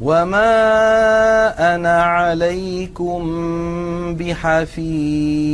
وما أنا عليكم بحفيظ